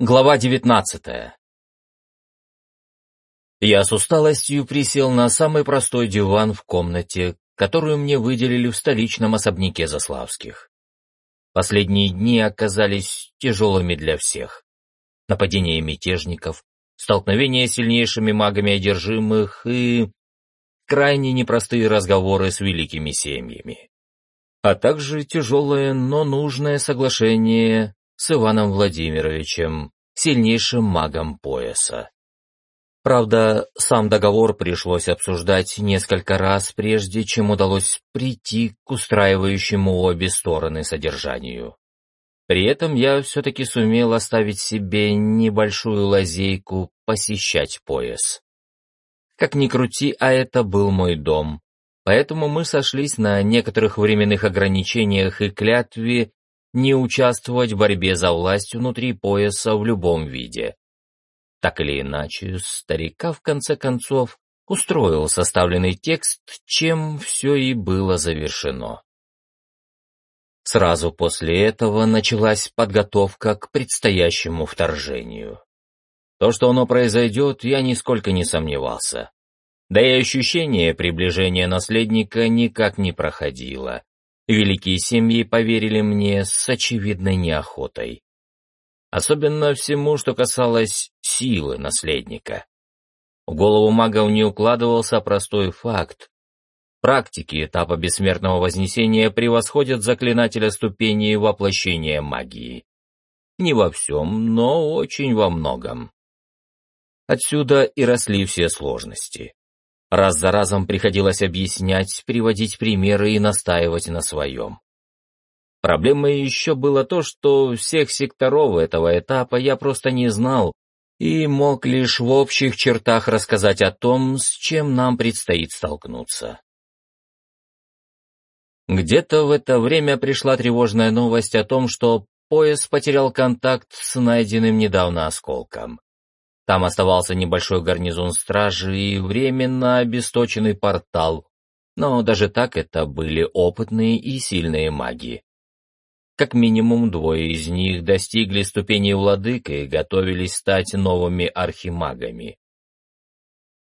Глава девятнадцатая Я с усталостью присел на самый простой диван в комнате, которую мне выделили в столичном особняке Заславских. Последние дни оказались тяжелыми для всех. Нападение мятежников, столкновение с сильнейшими магами одержимых и крайне непростые разговоры с великими семьями. А также тяжелое, но нужное соглашение с Иваном Владимировичем, сильнейшим магом пояса. Правда, сам договор пришлось обсуждать несколько раз, прежде чем удалось прийти к устраивающему обе стороны содержанию. При этом я все-таки сумел оставить себе небольшую лазейку посещать пояс. Как ни крути, а это был мой дом, поэтому мы сошлись на некоторых временных ограничениях и клятве не участвовать в борьбе за власть внутри пояса в любом виде. Так или иначе, старика в конце концов устроил составленный текст, чем все и было завершено. Сразу после этого началась подготовка к предстоящему вторжению. То, что оно произойдет, я нисколько не сомневался. Да и ощущение приближения наследника никак не проходило. Великие семьи поверили мне с очевидной неохотой. Особенно всему, что касалось силы наследника. В голову магов не укладывался простой факт. Практики этапа бессмертного вознесения превосходят заклинателя ступени воплощения магии. Не во всем, но очень во многом. Отсюда и росли все сложности. Раз за разом приходилось объяснять, приводить примеры и настаивать на своем. Проблемой еще было то, что всех секторов этого этапа я просто не знал и мог лишь в общих чертах рассказать о том, с чем нам предстоит столкнуться. Где-то в это время пришла тревожная новость о том, что пояс потерял контакт с найденным недавно осколком. Там оставался небольшой гарнизон стражи и временно обесточенный портал, но даже так это были опытные и сильные маги. Как минимум двое из них достигли ступени владыка и готовились стать новыми архимагами.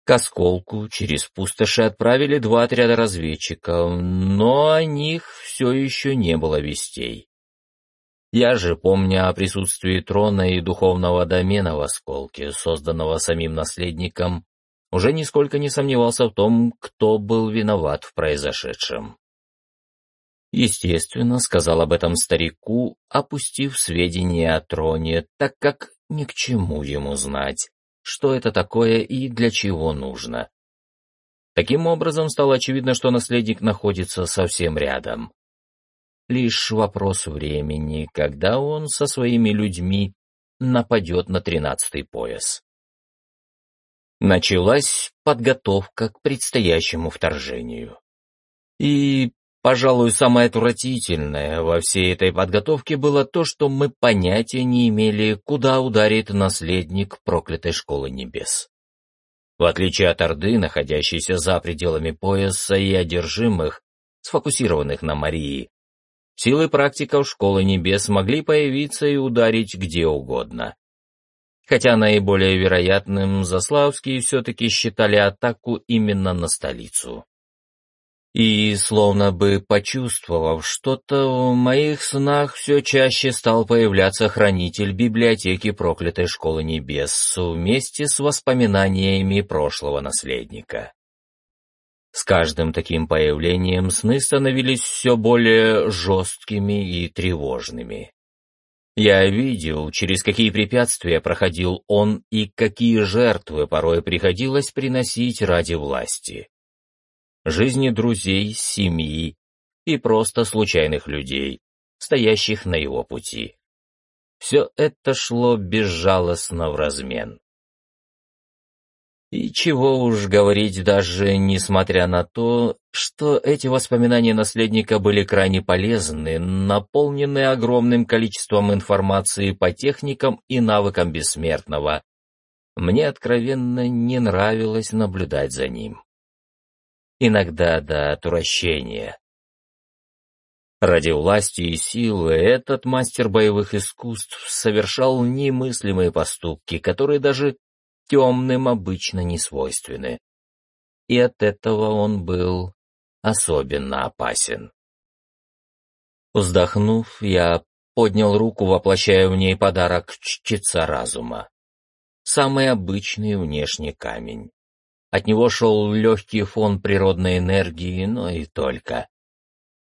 К осколку через пустоши отправили два отряда разведчиков, но о них все еще не было вестей. Я же, помня о присутствии трона и духовного домена в осколке, созданного самим наследником, уже нисколько не сомневался в том, кто был виноват в произошедшем. Естественно, сказал об этом старику, опустив сведения о троне, так как ни к чему ему знать, что это такое и для чего нужно. Таким образом, стало очевидно, что наследник находится совсем рядом. Лишь вопрос времени, когда он со своими людьми нападет на тринадцатый пояс. Началась подготовка к предстоящему вторжению. И, пожалуй, самое отвратительное во всей этой подготовке было то, что мы понятия не имели, куда ударит наследник проклятой школы небес. В отличие от Орды, находящейся за пределами пояса и одержимых, сфокусированных на Марии, Силы практиков Школы Небес могли появиться и ударить где угодно. Хотя наиболее вероятным Заславские все-таки считали атаку именно на столицу. И, словно бы почувствовав что-то, в моих снах все чаще стал появляться хранитель библиотеки проклятой Школы Небес вместе с воспоминаниями прошлого наследника. С каждым таким появлением сны становились все более жесткими и тревожными. Я видел, через какие препятствия проходил он и какие жертвы порой приходилось приносить ради власти. Жизни друзей, семьи и просто случайных людей, стоящих на его пути. Все это шло безжалостно в размен. И чего уж говорить даже несмотря на то, что эти воспоминания наследника были крайне полезны, наполнены огромным количеством информации по техникам и навыкам бессмертного. Мне откровенно не нравилось наблюдать за ним. Иногда до отвращения. Ради власти и силы этот мастер боевых искусств совершал немыслимые поступки, которые даже темным обычно не свойственны. И от этого он был особенно опасен. Вздохнув, я поднял руку, воплощая в ней подарок чтеца разума. Самый обычный внешний камень. От него шел легкий фон природной энергии, но и только.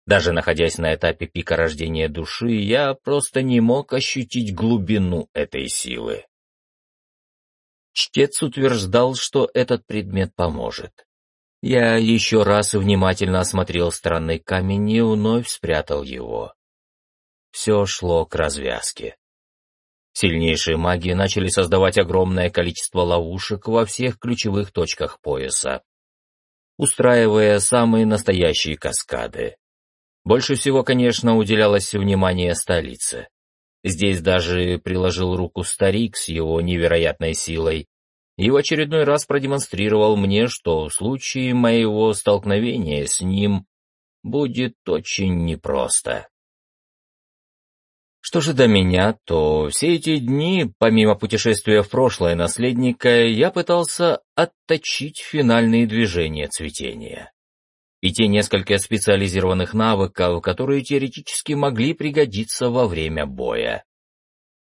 Даже находясь на этапе пика рождения души, я просто не мог ощутить глубину этой силы. Чтец утверждал, что этот предмет поможет. Я еще раз внимательно осмотрел странный камень и вновь спрятал его. Все шло к развязке. Сильнейшие маги начали создавать огромное количество ловушек во всех ключевых точках пояса, устраивая самые настоящие каскады. Больше всего, конечно, уделялось внимание столице. Здесь даже приложил руку старик с его невероятной силой и в очередной раз продемонстрировал мне, что в случае моего столкновения с ним будет очень непросто. Что же до меня, то все эти дни, помимо путешествия в прошлое наследника, я пытался отточить финальные движения цветения и те несколько специализированных навыков, которые теоретически могли пригодиться во время боя.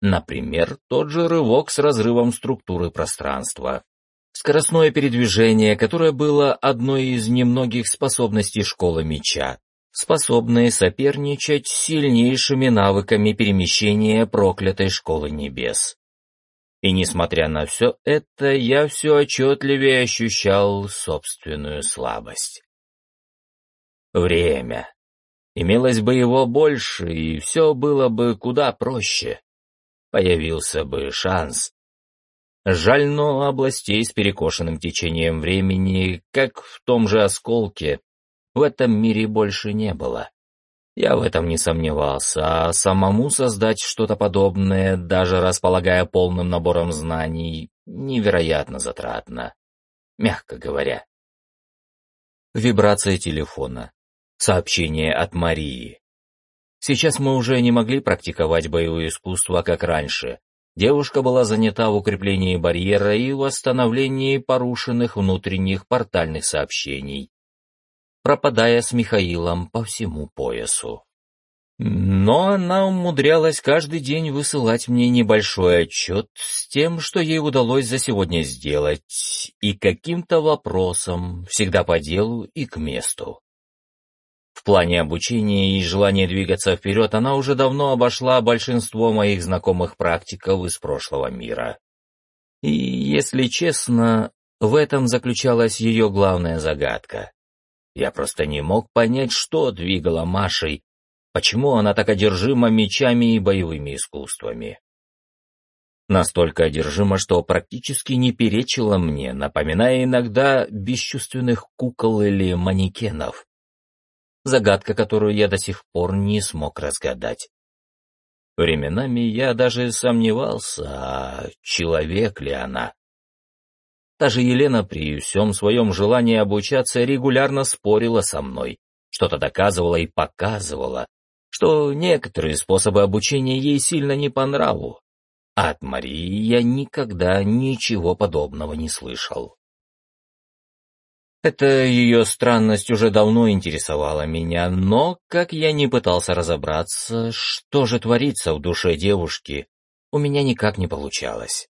Например, тот же рывок с разрывом структуры пространства. Скоростное передвижение, которое было одной из немногих способностей школы меча, способные соперничать с сильнейшими навыками перемещения проклятой школы небес. И несмотря на все это, я все отчетливее ощущал собственную слабость. Время. Имелось бы его больше, и все было бы куда проще. Появился бы шанс. Жаль, но областей с перекошенным течением времени, как в том же осколке, в этом мире больше не было. Я в этом не сомневался, а самому создать что-то подобное, даже располагая полным набором знаний, невероятно затратно, мягко говоря. Вибрация телефона. Сообщение от Марии. Сейчас мы уже не могли практиковать боевое искусство, как раньше. Девушка была занята в укреплении барьера и восстановлении порушенных внутренних портальных сообщений, пропадая с Михаилом по всему поясу. Но она умудрялась каждый день высылать мне небольшой отчет с тем, что ей удалось за сегодня сделать, и каким-то вопросом, всегда по делу и к месту. В плане обучения и желания двигаться вперед она уже давно обошла большинство моих знакомых практиков из прошлого мира. И, если честно, в этом заключалась ее главная загадка. Я просто не мог понять, что двигало Машей, почему она так одержима мечами и боевыми искусствами. Настолько одержима, что практически не перечила мне, напоминая иногда бесчувственных кукол или манекенов загадка, которую я до сих пор не смог разгадать. Временами я даже сомневался, а человек ли она. Та же Елена при всем своем желании обучаться регулярно спорила со мной, что-то доказывала и показывала, что некоторые способы обучения ей сильно не по нраву. А от Марии я никогда ничего подобного не слышал. Эта ее странность уже давно интересовала меня, но, как я не пытался разобраться, что же творится в душе девушки, у меня никак не получалось.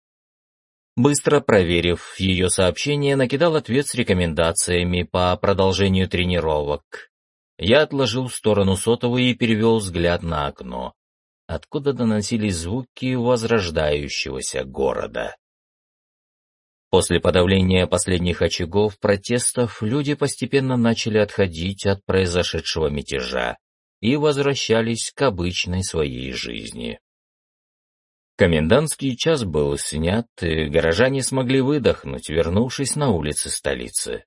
Быстро проверив ее сообщение, накидал ответ с рекомендациями по продолжению тренировок. Я отложил в сторону сотовый и перевел взгляд на окно, откуда доносились звуки возрождающегося города. После подавления последних очагов протестов люди постепенно начали отходить от произошедшего мятежа и возвращались к обычной своей жизни. Комендантский час был снят, и горожане смогли выдохнуть, вернувшись на улицы столицы.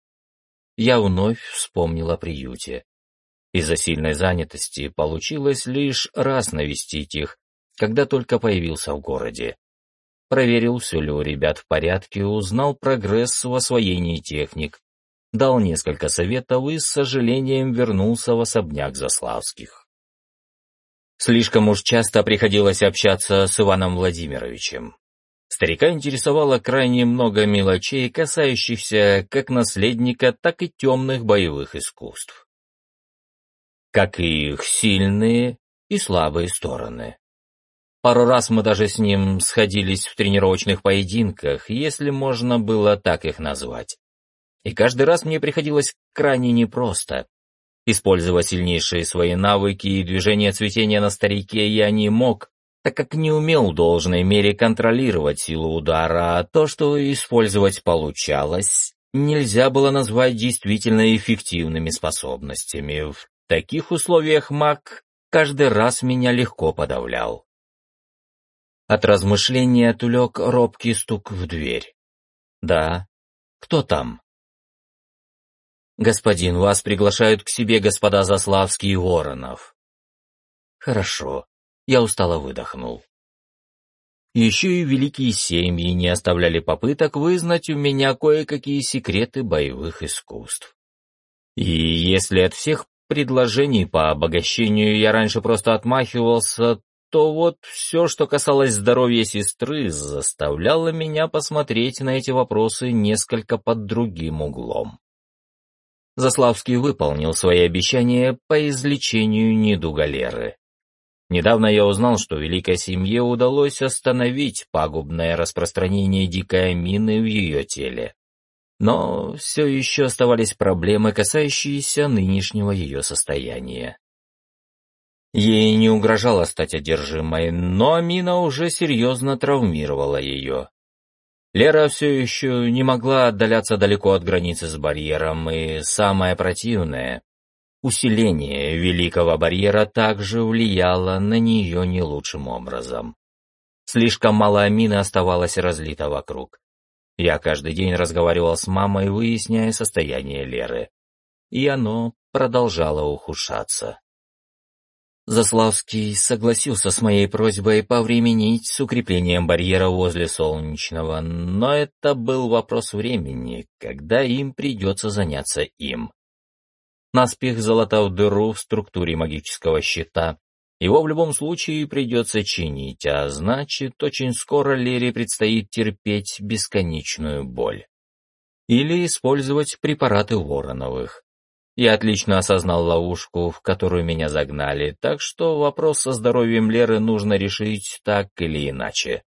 Я вновь вспомнил о приюте. Из-за сильной занятости получилось лишь раз навестить их, когда только появился в городе проверил, все ли у ребят в порядке, узнал прогресс в освоении техник, дал несколько советов и с сожалением вернулся в особняк Заславских. Слишком уж часто приходилось общаться с Иваном Владимировичем. Старика интересовало крайне много мелочей, касающихся как наследника, так и темных боевых искусств. Как и их сильные и слабые стороны. Пару раз мы даже с ним сходились в тренировочных поединках, если можно было так их назвать. И каждый раз мне приходилось крайне непросто, Использовать сильнейшие свои навыки и движения цветения на старике я не мог, так как не умел в должной мере контролировать силу удара, а то, что использовать получалось, нельзя было назвать действительно эффективными способностями. В таких условиях маг каждый раз меня легко подавлял. От размышления отвлек робкий стук в дверь. «Да, кто там?» «Господин, вас приглашают к себе господа Заславский и Воронов». «Хорошо», — я устало выдохнул. Еще и великие семьи не оставляли попыток вызнать у меня кое-какие секреты боевых искусств. И если от всех предложений по обогащению я раньше просто отмахивался, то вот все, что касалось здоровья сестры, заставляло меня посмотреть на эти вопросы несколько под другим углом. Заславский выполнил свои обещания по излечению недуга Леры. Недавно я узнал, что великой семье удалось остановить пагубное распространение дикой амины в ее теле. Но все еще оставались проблемы, касающиеся нынешнего ее состояния. Ей не угрожало стать одержимой, но амина уже серьезно травмировала ее. Лера все еще не могла отдаляться далеко от границы с барьером, и самое противное — усиление великого барьера также влияло на нее не лучшим образом. Слишком мало амины оставалось разлито вокруг. Я каждый день разговаривал с мамой, выясняя состояние Леры, и оно продолжало ухудшаться. Заславский согласился с моей просьбой повременить с укреплением барьера возле Солнечного, но это был вопрос времени, когда им придется заняться им. Наспех залатав дыру в структуре магического щита, его в любом случае придется чинить, а значит, очень скоро Лере предстоит терпеть бесконечную боль. Или использовать препараты Вороновых. Я отлично осознал ловушку, в которую меня загнали, так что вопрос со здоровьем Леры нужно решить так или иначе.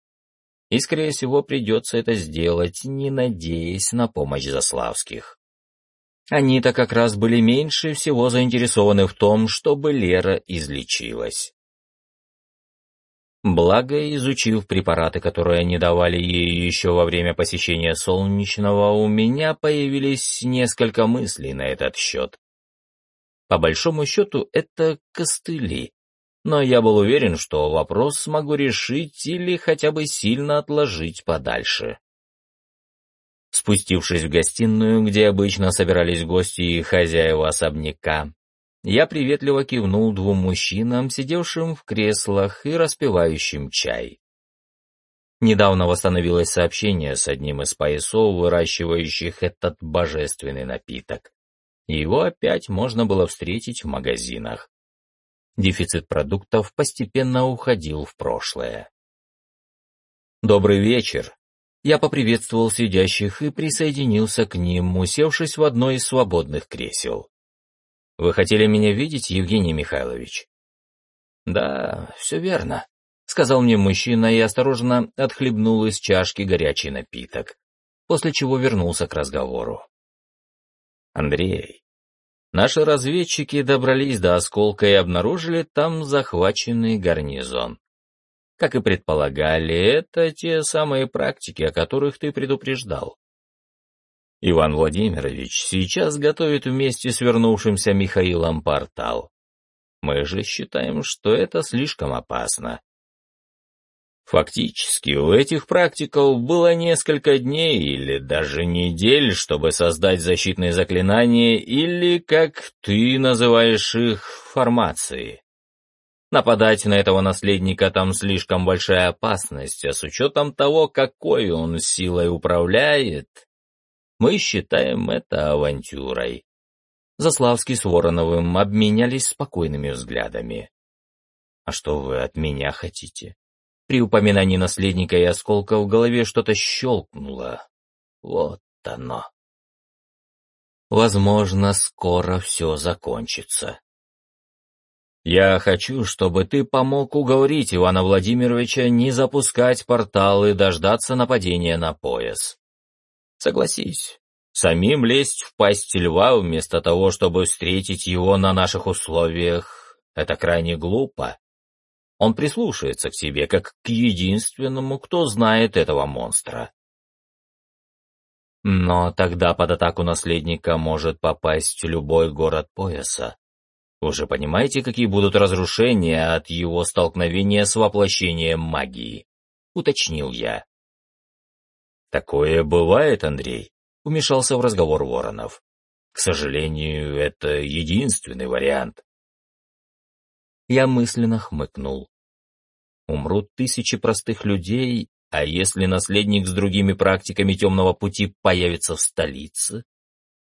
И, скорее всего, придется это сделать, не надеясь на помощь Заславских. Они-то как раз были меньше всего заинтересованы в том, чтобы Лера излечилась. Благо, изучив препараты, которые они давали ей еще во время посещения солнечного, у меня появились несколько мыслей на этот счет. По большому счету, это костыли, но я был уверен, что вопрос смогу решить или хотя бы сильно отложить подальше. Спустившись в гостиную, где обычно собирались гости и хозяева особняка, я приветливо кивнул двум мужчинам, сидевшим в креслах и распивающим чай. Недавно восстановилось сообщение с одним из поясов, выращивающих этот божественный напиток. Его опять можно было встретить в магазинах. Дефицит продуктов постепенно уходил в прошлое. «Добрый вечер!» Я поприветствовал сидящих и присоединился к ним, усевшись в одно из свободных кресел. Вы хотели меня видеть, Евгений Михайлович? Да, все верно, сказал мне мужчина и осторожно отхлебнул из чашки горячий напиток, после чего вернулся к разговору. Андрей, наши разведчики добрались до осколка и обнаружили там захваченный гарнизон. Как и предполагали, это те самые практики, о которых ты предупреждал. Иван Владимирович сейчас готовит вместе с вернувшимся Михаилом портал. Мы же считаем, что это слишком опасно. Фактически, у этих практиков было несколько дней или даже недель, чтобы создать защитные заклинания или, как ты называешь их, формации. Нападать на этого наследника там слишком большая опасность, а с учетом того, какой он силой управляет, мы считаем это авантюрой. Заславский с Вороновым обменялись спокойными взглядами. А что вы от меня хотите? При упоминании наследника и осколка в голове что-то щелкнуло. Вот оно. Возможно, скоро все закончится. Я хочу, чтобы ты помог уговорить Ивана Владимировича не запускать порталы и дождаться нападения на пояс. Согласись, самим лезть в пасть льва вместо того, чтобы встретить его на наших условиях, это крайне глупо. Он прислушается к себе, как к единственному, кто знает этого монстра. Но тогда под атаку наследника может попасть любой город пояса. Вы же понимаете, какие будут разрушения от его столкновения с воплощением магии? Уточнил я. Такое бывает, Андрей, умешался в разговор Воронов. К сожалению, это единственный вариант. Я мысленно хмыкнул. Умрут тысячи простых людей, а если наследник с другими практиками темного пути появится в столице,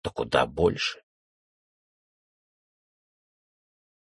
то куда больше.